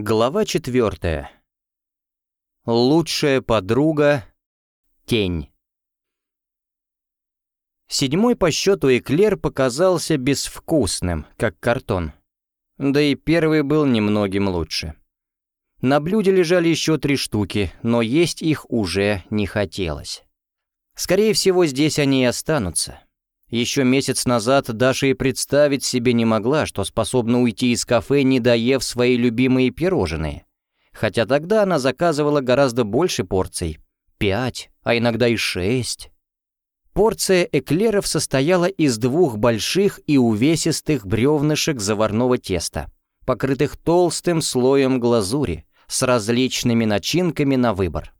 Глава четвертая. Лучшая подруга — тень. Седьмой по счету эклер показался безвкусным, как картон. Да и первый был немногим лучше. На блюде лежали еще три штуки, но есть их уже не хотелось. Скорее всего, здесь они и останутся. Еще месяц назад Даша и представить себе не могла, что способна уйти из кафе, не доев свои любимые пирожные. Хотя тогда она заказывала гораздо больше порций. Пять, а иногда и шесть. Порция эклеров состояла из двух больших и увесистых бревнышек заварного теста, покрытых толстым слоем глазури, с различными начинками на выбор.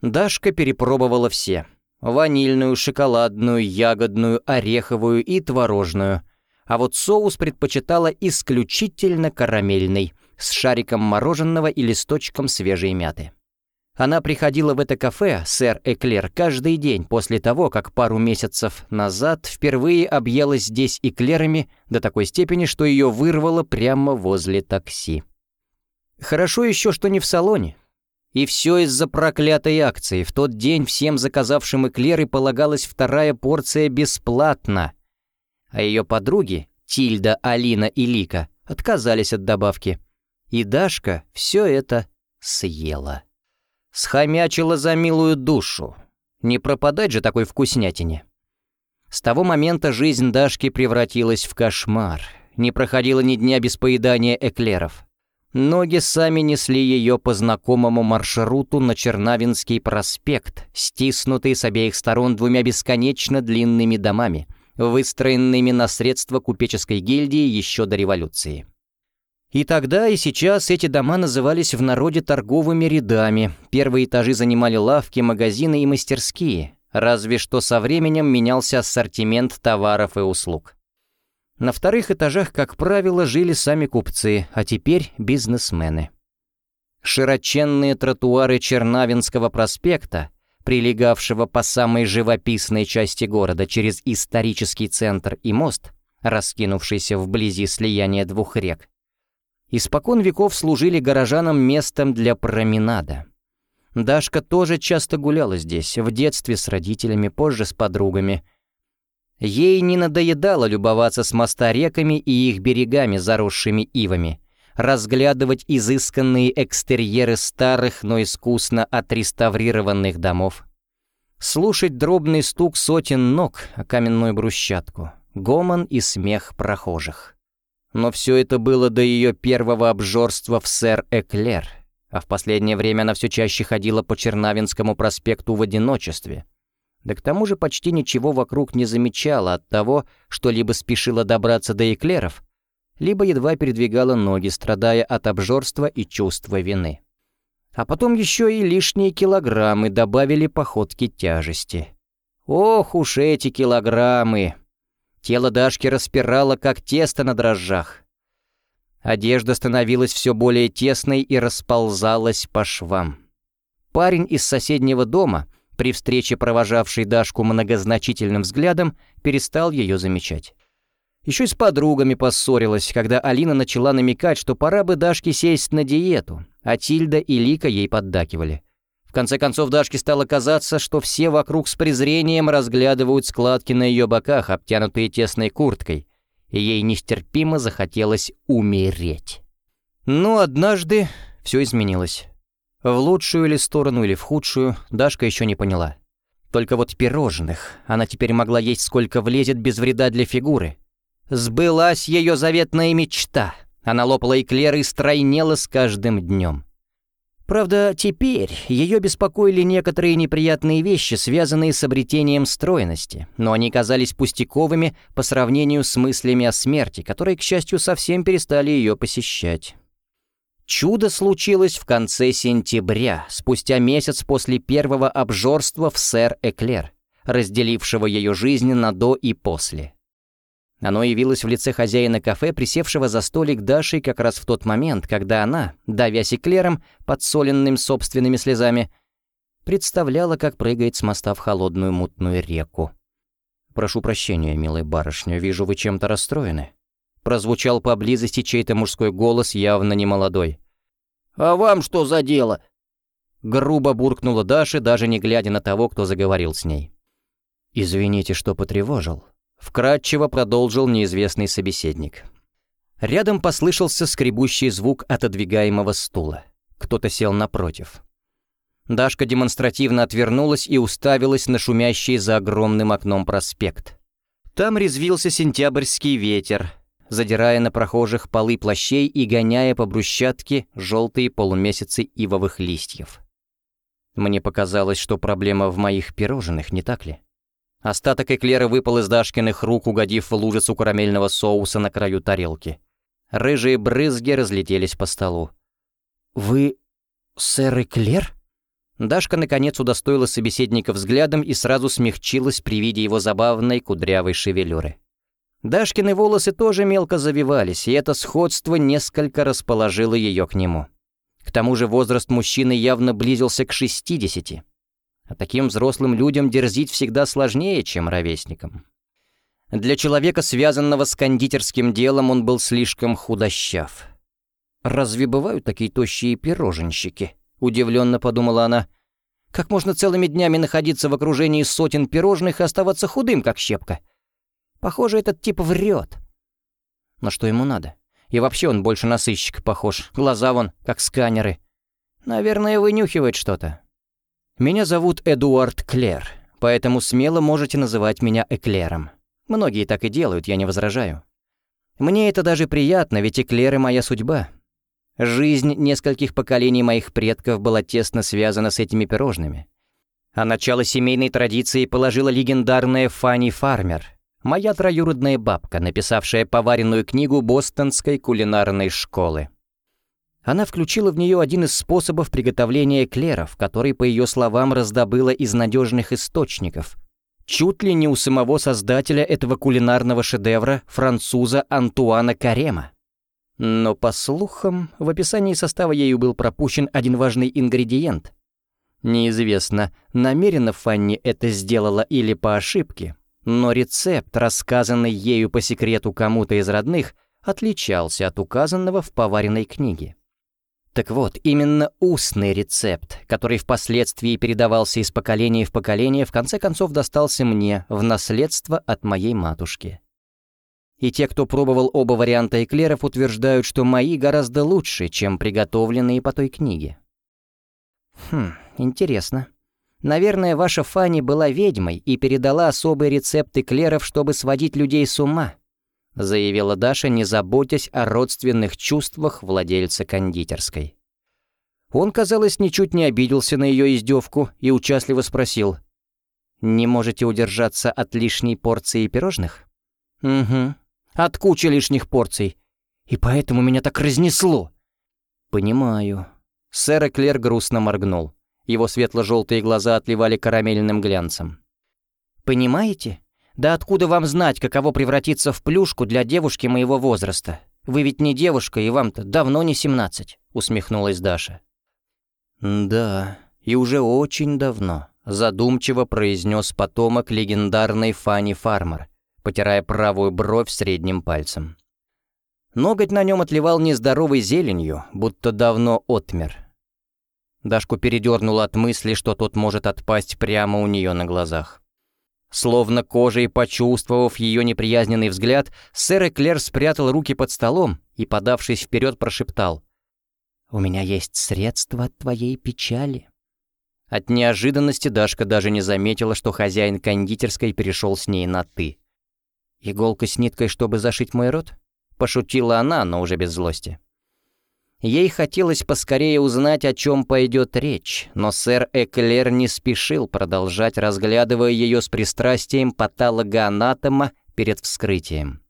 Дашка перепробовала все — ванильную, шоколадную, ягодную, ореховую и творожную. А вот соус предпочитала исключительно карамельный, с шариком мороженого и листочком свежей мяты. Она приходила в это кафе, сэр Эклер, каждый день после того, как пару месяцев назад впервые объелась здесь эклерами до такой степени, что ее вырвало прямо возле такси. Хорошо еще, что не в салоне, и все из-за проклятой акции. В тот день всем заказавшим эклеры полагалась вторая порция бесплатно. А ее подруги, Тильда, Алина и Лика, отказались от добавки. И Дашка все это съела. Схомячила за милую душу. Не пропадать же такой вкуснятине. С того момента жизнь Дашки превратилась в кошмар. Не проходило ни дня без поедания эклеров. Ноги сами несли ее по знакомому маршруту на Чернавинский проспект, стиснутый с обеих сторон двумя бесконечно длинными домами, выстроенными на средства купеческой гильдии еще до революции. И тогда, и сейчас эти дома назывались в народе торговыми рядами, первые этажи занимали лавки, магазины и мастерские, разве что со временем менялся ассортимент товаров и услуг. На вторых этажах, как правило, жили сами купцы, а теперь бизнесмены. Широченные тротуары Чернавинского проспекта, прилегавшего по самой живописной части города через исторический центр и мост, раскинувшийся вблизи слияния двух рек, испокон веков служили горожанам местом для променада. Дашка тоже часто гуляла здесь, в детстве с родителями, позже с подругами – Ей не надоедало любоваться с моста реками и их берегами, заросшими ивами, разглядывать изысканные экстерьеры старых, но искусно отреставрированных домов, слушать дробный стук сотен ног о каменную брусчатку, гомон и смех прохожих. Но все это было до ее первого обжорства в сэр Эклер, а в последнее время она все чаще ходила по Чернавинскому проспекту в одиночестве — да к тому же почти ничего вокруг не замечала от того, что либо спешила добраться до эклеров, либо едва передвигала ноги, страдая от обжорства и чувства вины. А потом еще и лишние килограммы добавили походке тяжести. Ох уж эти килограммы! Тело Дашки распирало, как тесто на дрожжах. Одежда становилась все более тесной и расползалась по швам. Парень из соседнего дома — при встрече провожавший Дашку многозначительным взглядом, перестал ее замечать. Еще и с подругами поссорилась, когда Алина начала намекать, что пора бы Дашке сесть на диету, а Тильда и Лика ей поддакивали. В конце концов, Дашке стало казаться, что все вокруг с презрением разглядывают складки на ее боках, обтянутые тесной курткой, и ей нестерпимо захотелось умереть. Но однажды все изменилось. В лучшую ли сторону или в худшую, Дашка еще не поняла. Только вот пирожных она теперь могла есть сколько влезет без вреда для фигуры. Сбылась ее заветная мечта. Она лопала эклеры и стройнела с каждым днем. Правда, теперь ее беспокоили некоторые неприятные вещи, связанные с обретением стройности, но они казались пустяковыми по сравнению с мыслями о смерти, которые, к счастью, совсем перестали ее посещать. Чудо случилось в конце сентября, спустя месяц после первого обжорства в сэр Эклер, разделившего ее жизнь на до и после. Оно явилось в лице хозяина кафе, присевшего за столик Дашей как раз в тот момент, когда она, давясь эклером, подсоленным собственными слезами, представляла, как прыгает с моста в холодную мутную реку. «Прошу прощения, милая барышня, вижу, вы чем-то расстроены». Прозвучал поблизости чей-то мужской голос, явно не молодой. «А вам что за дело?» Грубо буркнула Даша, даже не глядя на того, кто заговорил с ней. «Извините, что потревожил», — вкратчиво продолжил неизвестный собеседник. Рядом послышался скребущий звук отодвигаемого стула. Кто-то сел напротив. Дашка демонстративно отвернулась и уставилась на шумящий за огромным окном проспект. Там резвился сентябрьский ветер, задирая на прохожих полы плащей и гоняя по брусчатке желтые полумесяцы ивовых листьев. Мне показалось, что проблема в моих пирожных, не так ли? Остаток эклера выпал из Дашкиных рук, угодив в лужицу карамельного соуса на краю тарелки. Рыжие брызги разлетелись по столу. «Вы сэр Эклер?» Дашка наконец удостоила собеседника взглядом и сразу смягчилась при виде его забавной кудрявой шевелюры. Дашкины волосы тоже мелко завивались, и это сходство несколько расположило ее к нему. К тому же возраст мужчины явно близился к 60. А таким взрослым людям дерзить всегда сложнее, чем ровесникам. Для человека, связанного с кондитерским делом, он был слишком худощав. «Разве бывают такие тощие пироженщики?» — удивленно подумала она. «Как можно целыми днями находиться в окружении сотен пирожных и оставаться худым, как щепка? Похоже, этот тип врет. Но что ему надо? И вообще он больше на сыщика похож. Глаза вон, как сканеры. Наверное, вынюхивает что-то. Меня зовут Эдуард Клер, поэтому смело можете называть меня Эклером. Многие так и делают, я не возражаю. Мне это даже приятно, ведь Эклеры — моя судьба. Жизнь нескольких поколений моих предков была тесно связана с этими пирожными. А начало семейной традиции положила легендарная Фанни Фармер, моя троюродная бабка, написавшая поваренную книгу Бостонской кулинарной школы. Она включила в нее один из способов приготовления эклеров, который, по ее словам, раздобыла из надежных источников, чуть ли не у самого создателя этого кулинарного шедевра, француза Антуана Карема. Но, по слухам, в описании состава ею был пропущен один важный ингредиент. Неизвестно, намеренно Фанни это сделала или по ошибке, но рецепт, рассказанный ею по секрету кому-то из родных, отличался от указанного в поваренной книге. Так вот, именно устный рецепт, который впоследствии передавался из поколения в поколение, в конце концов достался мне в наследство от моей матушки. И те, кто пробовал оба варианта эклеров, утверждают, что мои гораздо лучше, чем приготовленные по той книге. Хм, интересно. Наверное, ваша Фанни была ведьмой и передала особый рецепт эклеров, чтобы сводить людей с ума, заявила Даша, не заботясь о родственных чувствах владельца кондитерской. Он, казалось, ничуть не обиделся на ее издевку и участливо спросил. «Не можете удержаться от лишней порции пирожных?» «Угу. От кучи лишних порций. И поэтому меня так разнесло». «Понимаю». Сэр Эклер грустно моргнул. Его светло-желтые глаза отливали карамельным глянцем. «Понимаете? Да откуда вам знать, каково превратиться в плюшку для девушки моего возраста? Вы ведь не девушка, и вам-то давно не семнадцать», — усмехнулась Даша. «Да, и уже очень давно», — задумчиво произнес потомок легендарной Фанни Фармер, потирая правую бровь средним пальцем. Ноготь на нем отливал нездоровой зеленью, будто давно отмер. Дашку передернуло от мысли, что тот может отпасть прямо у нее на глазах. Словно кожей почувствовав ее неприязненный взгляд, сэр Эклер спрятал руки под столом и, подавшись вперед, прошептал. «У меня есть средства от твоей печали». От неожиданности Дашка даже не заметила, что хозяин кондитерской перешел с ней на «ты». «Иголка с ниткой, чтобы зашить мой рот?» Пошутила она, но уже без злости. Ей хотелось поскорее узнать, о чем пойдет речь, но сэр Эклер не спешил продолжать, разглядывая ее с пристрастием патологоанатома перед вскрытием.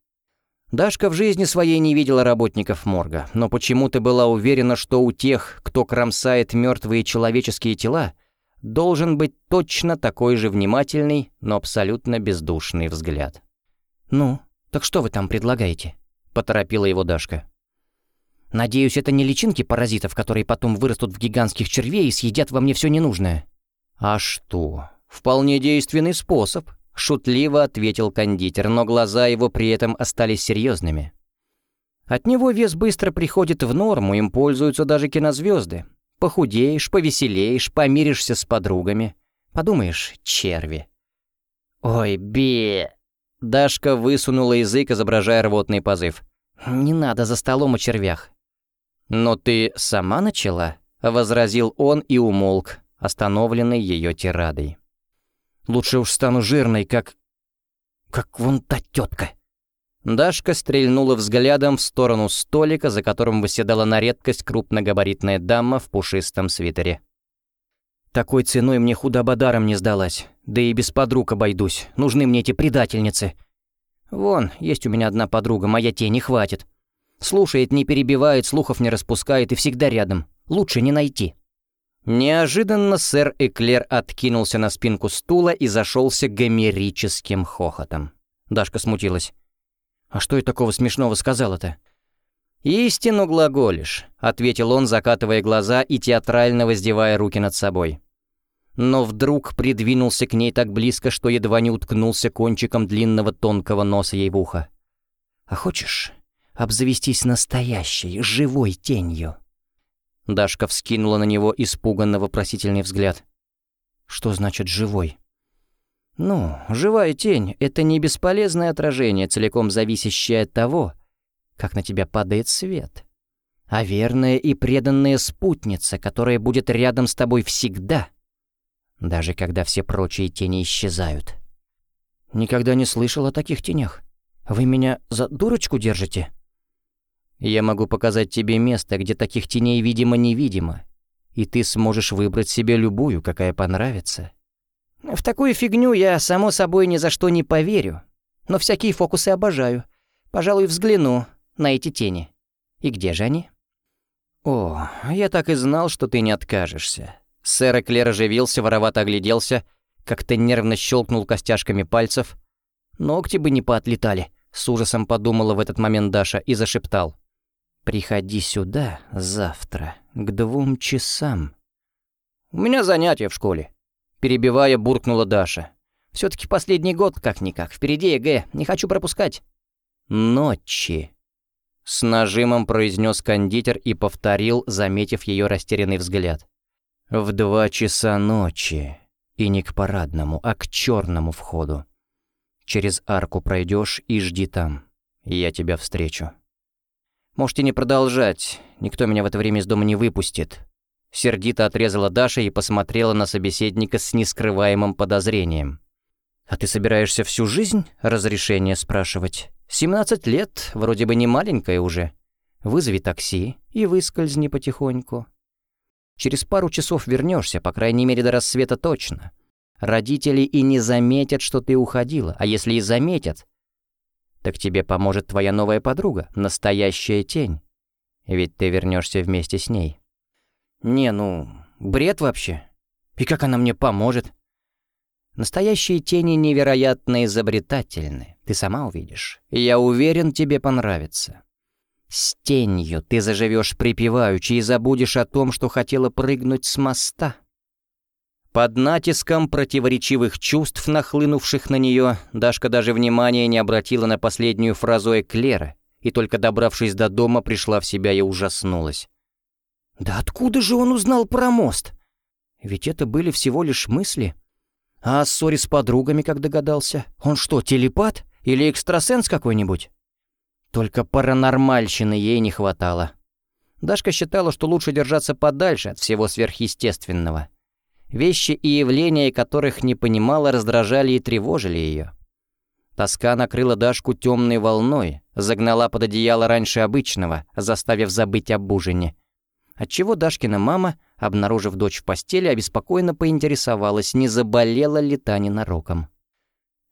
Дашка в жизни своей не видела работников морга, но почему-то была уверена, что у тех, кто кромсает мертвые человеческие тела, должен быть точно такой же внимательный, но абсолютно бездушный взгляд. «Ну, так что вы там предлагаете?» — поторопила его Дашка. «Надеюсь, это не личинки паразитов, которые потом вырастут в гигантских червей и съедят во мне все ненужное». «А что? Вполне действенный способ», — шутливо ответил кондитер, но глаза его при этом остались серьезными. От него вес быстро приходит в норму, им пользуются даже кинозвезды. Похудеешь, повеселеешь, помиришься с подругами. Подумаешь, черви. Ой, бе. Дашка высунула язык, изображая рвотный позыв. «Не надо за столом о червях». «Но ты сама начала?» — возразил он и умолк, остановленный ее тирадой. «Лучше уж стану жирной, как... как вон та тетка». Дашка стрельнула взглядом в сторону столика, за которым выседала на редкость крупногабаритная дама в пушистом свитере. «Такой ценой мне худоба даром не сдалась. Да и без подруг обойдусь. Нужны мне эти предательницы. Вон, есть у меня одна подруга, моя тени хватит. Слушает, не перебивает, слухов не распускает и всегда рядом. Лучше не найти». Неожиданно сэр Эклер откинулся на спинку стула и зашелся гомерическим хохотом. Дашка смутилась. «А что я такого смешного сказала-то?» «Истину глаголишь», — ответил он, закатывая глаза и театрально воздевая руки над собой. Но вдруг придвинулся к ней так близко, что едва не уткнулся кончиком длинного тонкого носа ей в ухо. «А хочешь обзавестись настоящей, живой тенью?» Дашка вскинула на него испуганно вопросительный взгляд. «Что значит «живой»?» Ну, живая тень — это не бесполезное отражение, целиком зависящее от того, как на тебя падает свет, а верная и преданная спутница, которая будет рядом с тобой всегда, даже когда все прочие тени исчезают. Никогда не слышал о таких тенях. Вы меня за дурочку держите? Я могу показать тебе место, где таких теней видимо-невидимо, и ты сможешь выбрать себе любую, какая понравится. В такую фигню я, само собой, ни за что не поверю. Но всякие фокусы обожаю. Пожалуй, взгляну на эти тени. И где же они? О, я так и знал, что ты не откажешься. Сэр Эклер оживился, воровато огляделся, как-то нервно щелкнул костяшками пальцев. Ногти бы не поотлетали, с ужасом подумала в этот момент Даша и зашептал. «Приходи сюда завтра, к двум часам». «У меня занятия в школе», Перебивая, буркнула Даша. все таки последний год, как-никак. Впереди ЕГЭ. Не хочу пропускать». «Ночи», — с нажимом произнес кондитер и повторил, заметив ее растерянный взгляд. «В два часа ночи. И не к парадному, а к черному входу. Через арку пройдешь и жди там. Я тебя встречу». «Можете не продолжать. Никто меня в это время из дома не выпустит. Сердито отрезала Даша и посмотрела на собеседника с нескрываемым подозрением. «А ты собираешься всю жизнь разрешение спрашивать? 17 лет, вроде бы не маленькая уже. Вызови такси и выскользни потихоньку. Через пару часов вернешься, по крайней мере до рассвета точно. Родители и не заметят, что ты уходила, а если и заметят, так тебе поможет твоя новая подруга, настоящая тень. Ведь ты вернешься вместе с ней». «Не, ну, бред вообще. И как она мне поможет?» «Настоящие тени невероятно изобретательны, ты сама увидишь. Я уверен, тебе понравится. С тенью ты заживешь припеваючи и забудешь о том, что хотела прыгнуть с моста». Под натиском противоречивых чувств, нахлынувших на нее, Дашка даже внимания не обратила на последнюю фразу Эклера, и только добравшись до дома, пришла в себя и ужаснулась. Да откуда же он узнал про мост? Ведь это были всего лишь мысли. А о ссоре с подругами, как догадался? Он что, телепат? Или экстрасенс какой-нибудь? Только паранормальщины ей не хватало. Дашка считала, что лучше держаться подальше от всего сверхъестественного. Вещи и явления, которых не понимала, раздражали и тревожили ее. Тоска накрыла Дашку темной волной, загнала под одеяло раньше обычного, заставив забыть об ужине. Отчего Дашкина мама, обнаружив дочь в постели, обеспокоенно поинтересовалась, не заболела ли та ненароком.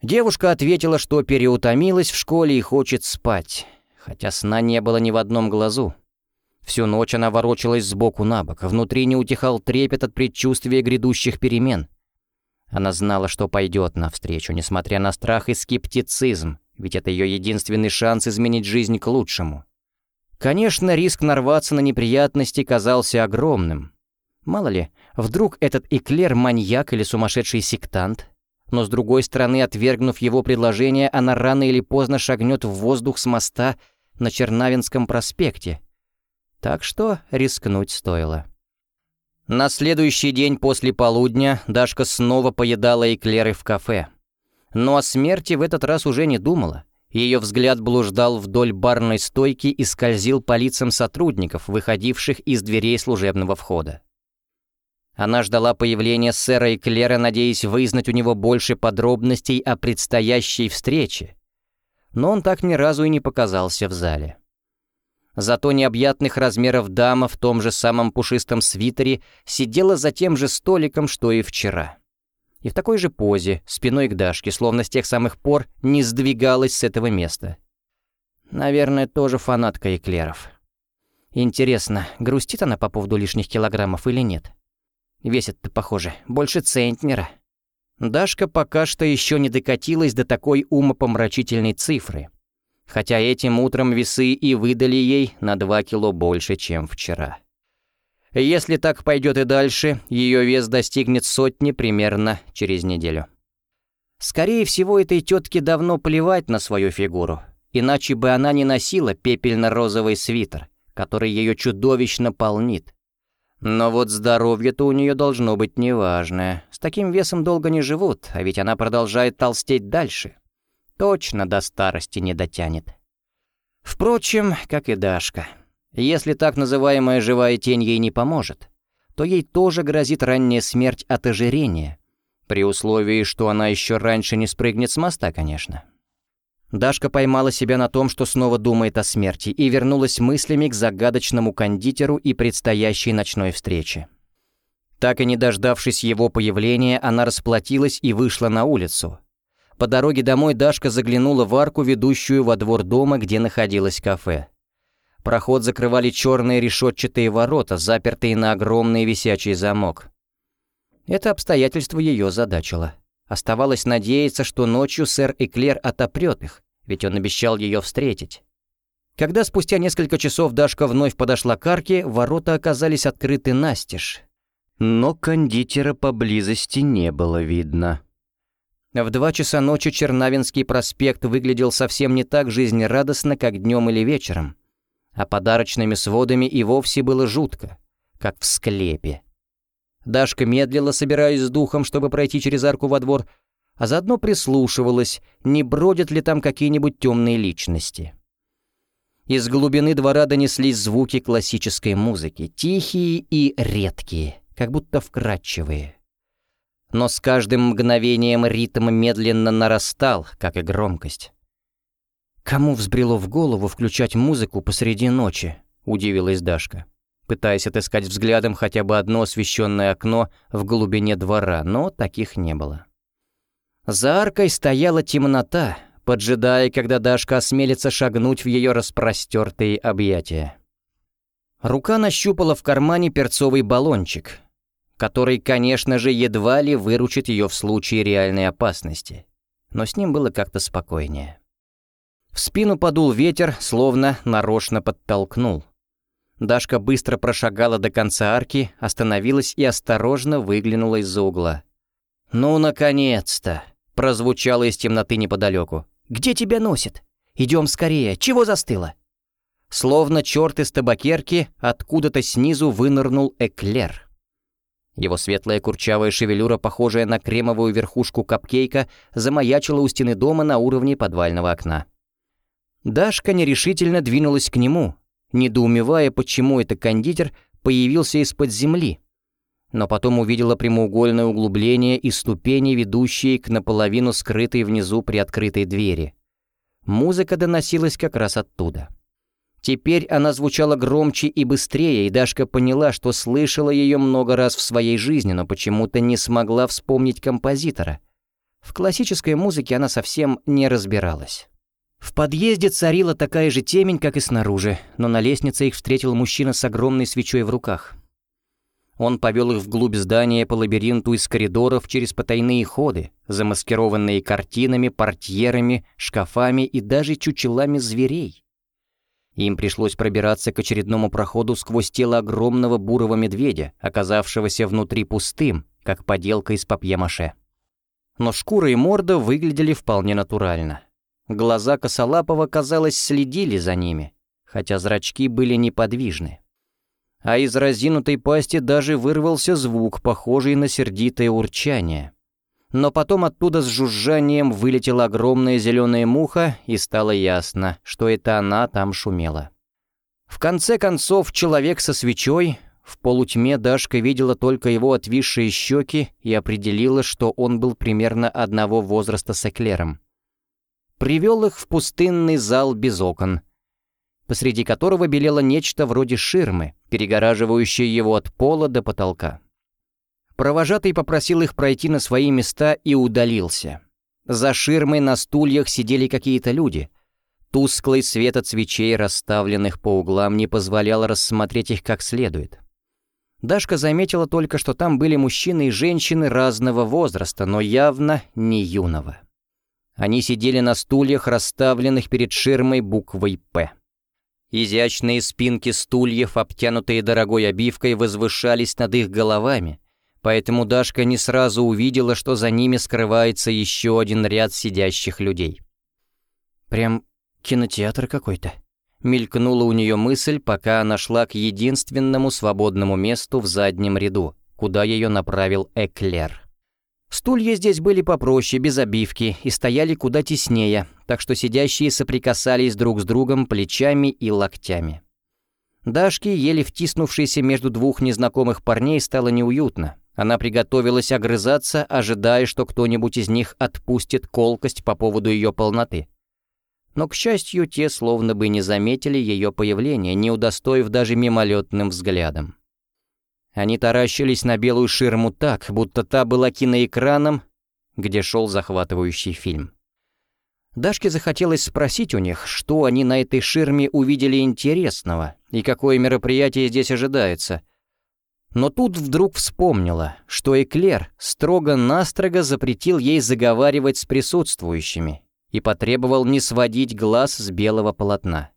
Девушка ответила, что переутомилась в школе и хочет спать, хотя сна не было ни в одном глазу. Всю ночь она ворочалась сбоку на бок, внутри не утихал трепет от предчувствия грядущих перемен. Она знала, что пойдет навстречу, несмотря на страх и скептицизм, ведь это ее единственный шанс изменить жизнь к лучшему. Конечно, риск нарваться на неприятности казался огромным. Мало ли, вдруг этот эклер маньяк или сумасшедший сектант. Но с другой стороны, отвергнув его предложение, она рано или поздно шагнет в воздух с моста, на Чернавинском проспекте. Так что рискнуть стоило. На следующий день после полудня Дашка снова поедала эклеры в кафе. Но о смерти в этот раз уже не думала. Ее взгляд блуждал вдоль барной стойки и скользил по лицам сотрудников, выходивших из дверей служебного входа. Она ждала появления сэра Эклера, надеясь вызнать у него больше подробностей о предстоящей встрече. Но он так ни разу и не показался в зале. Зато необъятных размеров дама в том же самом пушистом свитере сидела за тем же столиком, что и вчера. И в такой же позе, спиной к Дашке, словно с тех самых пор не сдвигалась с этого места. Наверное, тоже фанатка эклеров. Интересно, грустит она по поводу лишних килограммов или нет? Весит-то, похоже, больше центнера. Дашка пока что еще не докатилась до такой умопомрачительной цифры хотя этим утром весы и выдали ей на 2 кило больше, чем вчера. Если так пойдет и дальше, ее вес достигнет сотни примерно через неделю. Скорее всего, этой тетке давно плевать на свою фигуру, иначе бы она не носила пепельно-розовый свитер, который ее чудовищно полнит. Но вот здоровье-то у нее должно быть неважное. С таким весом долго не живут, а ведь она продолжает толстеть дальше точно до старости не дотянет. Впрочем, как и Дашка. Если так называемая живая тень ей не поможет, то ей тоже грозит ранняя смерть от ожирения, при условии, что она еще раньше не спрыгнет с моста, конечно. Дашка поймала себя на том, что снова думает о смерти, и вернулась мыслями к загадочному кондитеру и предстоящей ночной встрече. Так и не дождавшись его появления, она расплатилась и вышла на улицу, по дороге домой Дашка заглянула в арку, ведущую во двор дома, где находилось кафе. Проход закрывали черные решетчатые ворота, запертые на огромный висячий замок. Это обстоятельство ее задачило. Оставалось надеяться, что ночью сэр Эклер отопрет их, ведь он обещал ее встретить. Когда спустя несколько часов Дашка вновь подошла к арке, ворота оказались открыты настежь. Но кондитера поблизости не было видно. В два часа ночи Чернавинский проспект выглядел совсем не так жизнерадостно, как днем или вечером. А подарочными сводами и вовсе было жутко, как в склепе. Дашка медлила, собираясь с духом, чтобы пройти через арку во двор, а заодно прислушивалась, не бродят ли там какие-нибудь темные личности. Из глубины двора донеслись звуки классической музыки, тихие и редкие, как будто вкрадчивые но с каждым мгновением ритм медленно нарастал, как и громкость. «Кому взбрело в голову включать музыку посреди ночи?» — удивилась Дашка, пытаясь отыскать взглядом хотя бы одно освещенное окно в глубине двора, но таких не было. За аркой стояла темнота, поджидая, когда Дашка осмелится шагнуть в ее распростертые объятия. Рука нащупала в кармане перцовый баллончик, который, конечно же, едва ли выручит ее в случае реальной опасности. Но с ним было как-то спокойнее. В спину подул ветер, словно нарочно подтолкнул. Дашка быстро прошагала до конца арки, остановилась и осторожно выглянула из-за угла. «Ну, наконец-то!» — прозвучало из темноты неподалеку. «Где тебя носит? Идем скорее, чего застыло?» Словно черт из табакерки, откуда-то снизу вынырнул эклер. Его светлая курчавая шевелюра, похожая на кремовую верхушку капкейка, замаячила у стены дома на уровне подвального окна. Дашка нерешительно двинулась к нему, недоумевая, почему этот кондитер появился из-под земли. Но потом увидела прямоугольное углубление и ступени, ведущие к наполовину скрытой внизу приоткрытой двери. Музыка доносилась как раз оттуда. Теперь она звучала громче и быстрее, и Дашка поняла, что слышала ее много раз в своей жизни, но почему-то не смогла вспомнить композитора. В классической музыке она совсем не разбиралась. В подъезде царила такая же темень, как и снаружи, но на лестнице их встретил мужчина с огромной свечой в руках. Он повел их вглубь здания по лабиринту из коридоров через потайные ходы, замаскированные картинами, портьерами, шкафами и даже чучелами зверей. Им пришлось пробираться к очередному проходу сквозь тело огромного бурого медведя, оказавшегося внутри пустым, как поделка из папье-маше. Но шкура и морда выглядели вполне натурально. Глаза Косолапова, казалось, следили за ними, хотя зрачки были неподвижны. А из разинутой пасти даже вырвался звук, похожий на сердитое урчание. Но потом оттуда с жужжанием вылетела огромная зеленая муха, и стало ясно, что это она там шумела. В конце концов, человек со свечой, в полутьме Дашка видела только его отвисшие щеки и определила, что он был примерно одного возраста с Эклером. Привел их в пустынный зал без окон, посреди которого белело нечто вроде ширмы, перегораживающее его от пола до потолка. Провожатый попросил их пройти на свои места и удалился. За ширмой на стульях сидели какие-то люди. Тусклый свет от свечей, расставленных по углам, не позволял рассмотреть их как следует. Дашка заметила только, что там были мужчины и женщины разного возраста, но явно не юного. Они сидели на стульях, расставленных перед ширмой буквой «П». Изящные спинки стульев, обтянутые дорогой обивкой, возвышались над их головами, поэтому Дашка не сразу увидела, что за ними скрывается еще один ряд сидящих людей. «Прям кинотеатр какой-то», — мелькнула у нее мысль, пока она шла к единственному свободному месту в заднем ряду, куда ее направил Эклер. Стулья здесь были попроще, без обивки, и стояли куда теснее, так что сидящие соприкасались друг с другом плечами и локтями. Дашке, еле втиснувшейся между двух незнакомых парней, стало неуютно. Она приготовилась огрызаться, ожидая, что кто-нибудь из них отпустит колкость по поводу ее полноты. Но, к счастью, те словно бы не заметили ее появления, не удостоив даже мимолетным взглядом. Они таращились на белую ширму так, будто та была киноэкраном, где шел захватывающий фильм. Дашке захотелось спросить у них, что они на этой ширме увидели интересного и какое мероприятие здесь ожидается — но тут вдруг вспомнила, что Эклер строго-настрого запретил ей заговаривать с присутствующими и потребовал не сводить глаз с белого полотна.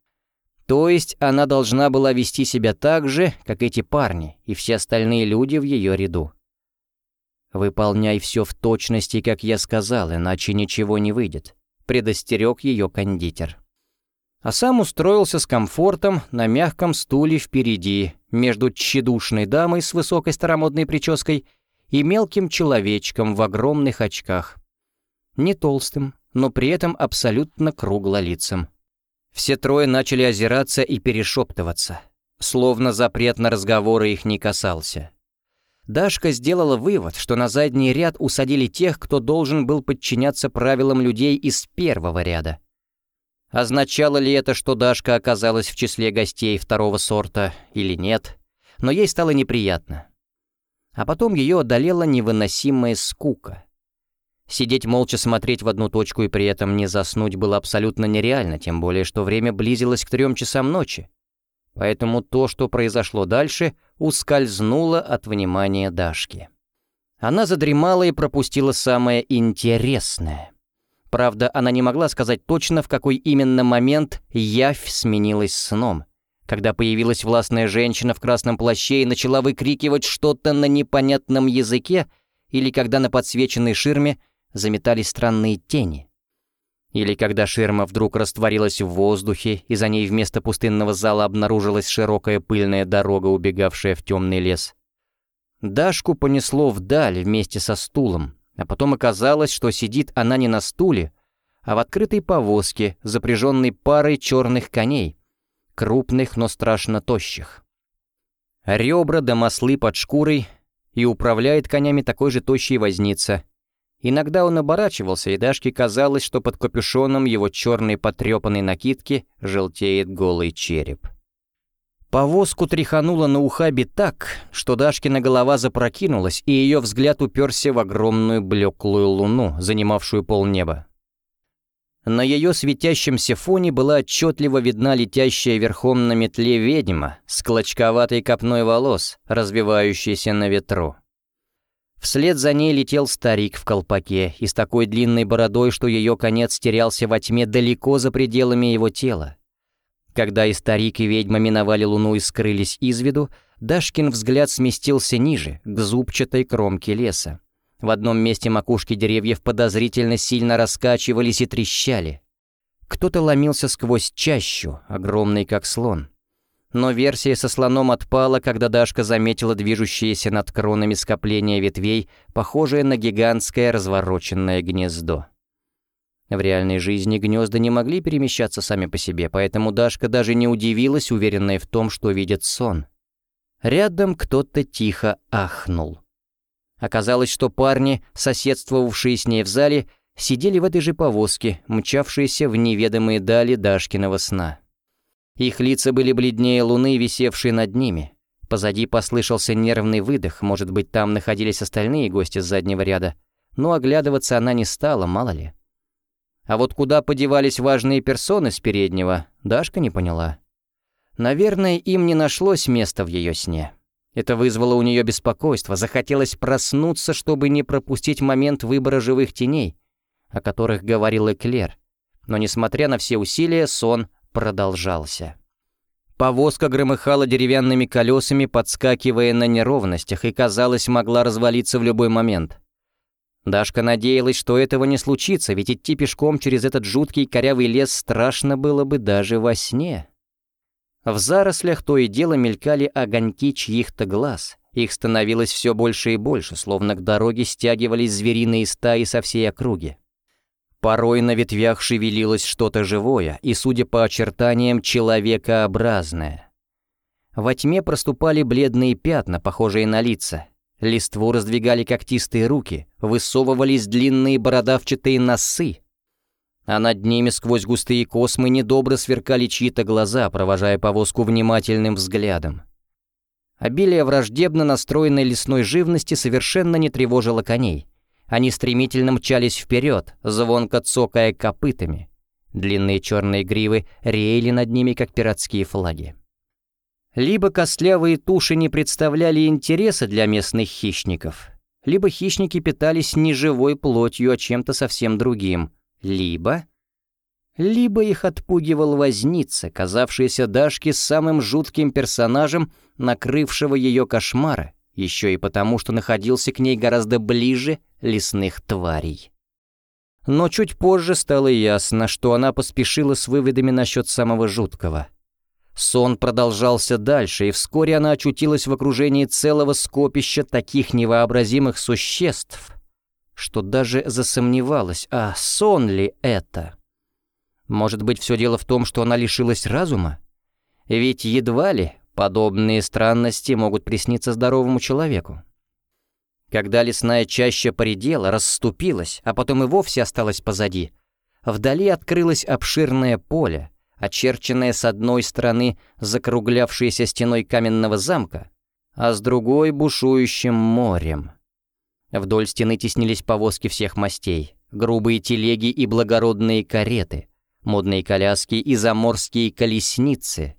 То есть она должна была вести себя так же, как эти парни и все остальные люди в ее ряду. «Выполняй все в точности, как я сказал, иначе ничего не выйдет», — предостерег ее кондитер а сам устроился с комфортом на мягком стуле впереди, между тщедушной дамой с высокой старомодной прической и мелким человечком в огромных очках. Не толстым, но при этом абсолютно круглолицым. Все трое начали озираться и перешептываться, словно запрет на разговоры их не касался. Дашка сделала вывод, что на задний ряд усадили тех, кто должен был подчиняться правилам людей из первого ряда — Означало ли это, что Дашка оказалась в числе гостей второго сорта или нет, но ей стало неприятно. А потом ее одолела невыносимая скука. Сидеть молча смотреть в одну точку и при этом не заснуть было абсолютно нереально, тем более, что время близилось к трем часам ночи. Поэтому то, что произошло дальше, ускользнуло от внимания Дашки. Она задремала и пропустила самое интересное — Правда, она не могла сказать точно, в какой именно момент явь сменилась сном. Когда появилась властная женщина в красном плаще и начала выкрикивать что-то на непонятном языке, или когда на подсвеченной ширме заметались странные тени. Или когда ширма вдруг растворилась в воздухе, и за ней вместо пустынного зала обнаружилась широкая пыльная дорога, убегавшая в темный лес. Дашку понесло вдаль вместе со стулом, а потом оказалось, что сидит она не на стуле, а в открытой повозке, запряженной парой черных коней, крупных, но страшно тощих. Ребра да маслы под шкурой, и управляет конями такой же тощий возница. Иногда он оборачивался, и Дашке казалось, что под капюшоном его черной потрепанной накидки желтеет голый череп. Повозку тряхануло на ухабе так, что Дашкина голова запрокинулась, и ее взгляд уперся в огромную блеклую луну, занимавшую полнеба. На ее светящемся фоне была отчетливо видна летящая верхом на метле ведьма с клочковатой копной волос, развивающейся на ветру. Вслед за ней летел старик в колпаке и с такой длинной бородой, что ее конец терялся во тьме далеко за пределами его тела. Когда и старик, и ведьма миновали луну и скрылись из виду, Дашкин взгляд сместился ниже, к зубчатой кромке леса. В одном месте макушки деревьев подозрительно сильно раскачивались и трещали. Кто-то ломился сквозь чащу, огромный как слон. Но версия со слоном отпала, когда Дашка заметила движущееся над кронами скопление ветвей, похожее на гигантское развороченное гнездо. В реальной жизни гнезда не могли перемещаться сами по себе, поэтому Дашка даже не удивилась, уверенная в том, что видит сон. Рядом кто-то тихо ахнул. Оказалось, что парни, соседствовавшие с ней в зале, сидели в этой же повозке, мчавшиеся в неведомые дали Дашкиного сна. Их лица были бледнее луны, висевшей над ними. Позади послышался нервный выдох, может быть, там находились остальные гости с заднего ряда, но оглядываться она не стала, мало ли. А вот куда подевались важные персоны с переднего, Дашка не поняла. Наверное, им не нашлось места в ее сне. Это вызвало у нее беспокойство, захотелось проснуться, чтобы не пропустить момент выбора живых теней, о которых говорил Эклер. Но, несмотря на все усилия, сон продолжался. Повозка громыхала деревянными колесами, подскакивая на неровностях, и, казалось, могла развалиться в любой момент. Дашка надеялась, что этого не случится, ведь идти пешком через этот жуткий корявый лес страшно было бы даже во сне. В зарослях то и дело мелькали огоньки чьих-то глаз. Их становилось все больше и больше, словно к дороге стягивались звериные стаи со всей округи. Порой на ветвях шевелилось что-то живое и, судя по очертаниям, человекообразное. Во тьме проступали бледные пятна, похожие на лица. Листву раздвигали когтистые руки, высовывались длинные бородавчатые носы. А над ними сквозь густые космы недобро сверкали чьи-то глаза, провожая повозку внимательным взглядом. Обилие враждебно настроенной лесной живности совершенно не тревожило коней. Они стремительно мчались вперед, звонко цокая копытами. Длинные черные гривы реяли над ними, как пиратские флаги. Либо костлявые туши не представляли интереса для местных хищников, либо хищники питались не живой плотью, а чем-то совсем другим, либо... Либо их отпугивал возница, казавшийся Дашке самым жутким персонажем, накрывшего ее кошмара, еще и потому, что находился к ней гораздо ближе лесных тварей. Но чуть позже стало ясно, что она поспешила с выводами насчет самого жуткого. Сон продолжался дальше, и вскоре она очутилась в окружении целого скопища таких невообразимых существ, что даже засомневалась, а сон ли это? Может быть, все дело в том, что она лишилась разума? Ведь едва ли подобные странности могут присниться здоровому человеку. Когда лесная чаща поредела, расступилась, а потом и вовсе осталась позади, вдали открылось обширное поле, очерченное с одной стороны закруглявшейся стеной каменного замка, а с другой — бушующим морем. Вдоль стены теснились повозки всех мастей, грубые телеги и благородные кареты, модные коляски и заморские колесницы,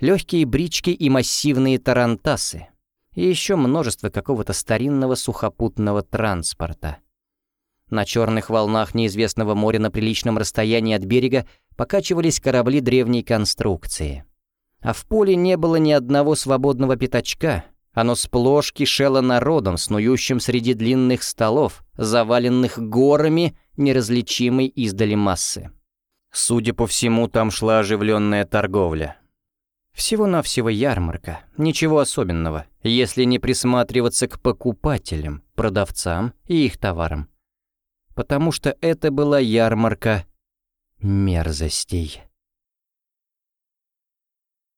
легкие брички и массивные тарантасы — и еще множество какого-то старинного сухопутного транспорта. На черных волнах неизвестного моря на приличном расстоянии от берега покачивались корабли древней конструкции. А в поле не было ни одного свободного пятачка, оно сплошь кишело народом, снующим среди длинных столов, заваленных горами неразличимой издали массы. Судя по всему, там шла оживленная торговля. Всего-навсего ярмарка, ничего особенного, если не присматриваться к покупателям, продавцам и их товарам. Потому что это была ярмарка мерзостей.